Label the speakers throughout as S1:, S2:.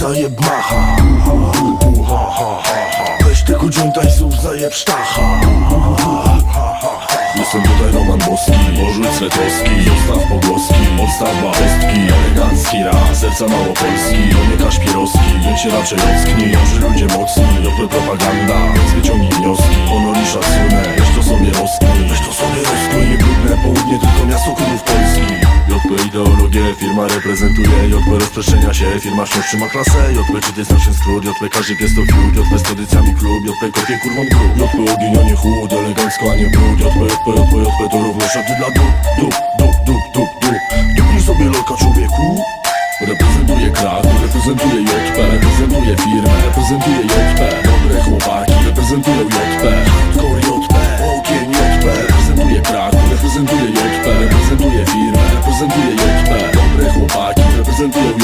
S1: zajeb macha. Weź tego jointa i znów zajeb sztacha. Jestem tutaj Roman Boski Porzuć swe troski, zostaw pogłoski Odstaw bałostki, elegancki raz Serca małopolski, to nie kaszpierowski Więc się raczej ocknij, że ludzie mocni JP propaganda, firma reprezentuje JP rozprzestrzenia się, firma wciąż trzyma klasę. JP czy to jest nasz skrót, JP każdy pies to fiut. JP z tradycjami klub, JP kopie kurwą grób JP ogień, a nie chłód, elegancko, a nie brud. JP, JP, JP, JP to również szaty dla dup Dup, dup, dup, dup, dup Dupnij sobie lolka człowieku. Reprezentuję Kraków, reprezentuję JP Reprezentuję firmę, reprezentuję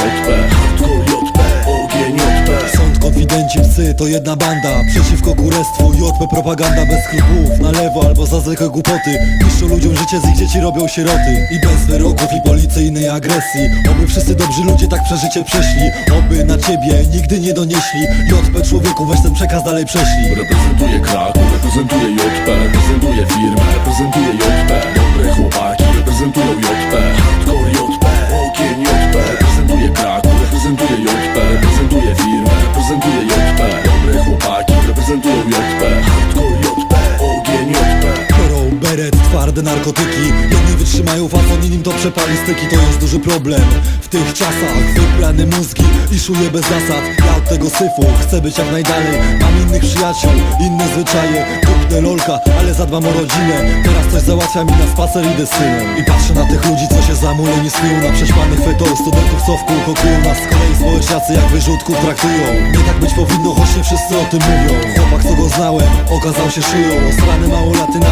S1: JP Hardcore JP, ogień JP
S2: Sąd, konfidenci, psy to jedna banda. Przeciwko kurestwu, JP propaganda bez skrupułów. Na lewo albo za zwykłe głupoty. Niszczą ludziom życie, z ich dzieci robią sieroty. I bez wyroków i policyjnej agresji. Oby wszyscy dobrzy ludzie tak przeżycie przeszli. Oby na ciebie nigdy nie donieśli. JP człowieku, weź ten przekaz dalej prześlij.
S1: Reprezentuję Kraków, reprezentuję JP
S2: twarde narkotyki. Jedni wytrzymają fazon, innym to przepali styki. To jest duży problem w tych czasach. Wybrane mózgi i szuję bez zasad. Ja od tego syfu chcę być jak najdalej. Mam innych przyjaciół, inne zwyczaje. Kupnę lolka, ale zadbam o rodzinę. Teraz coś załatwia mi na spacer idę z synem. I patrzę na tych ludzi, co się zamuleni snują Na prześpanych fetol, studentów co w kółko kują Nas z kolei jak wyrzutków traktują. Nie tak być powinno, choć nie wszyscy o tym mówią. Chłopak, co go znałem, okazał się szyją. Strany małolaty na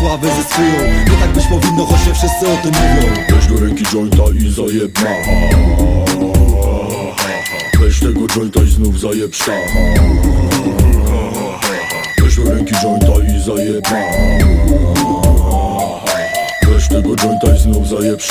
S2: sławy zyskują Nie tak być powinno, choć nie wszyscy o tym mówią.
S1: Weź do ręki jointa i zajeb Weź tego jointa i znów zajeb Weź do ręki jointa i zajeb Weź tego jointa i znów zajeb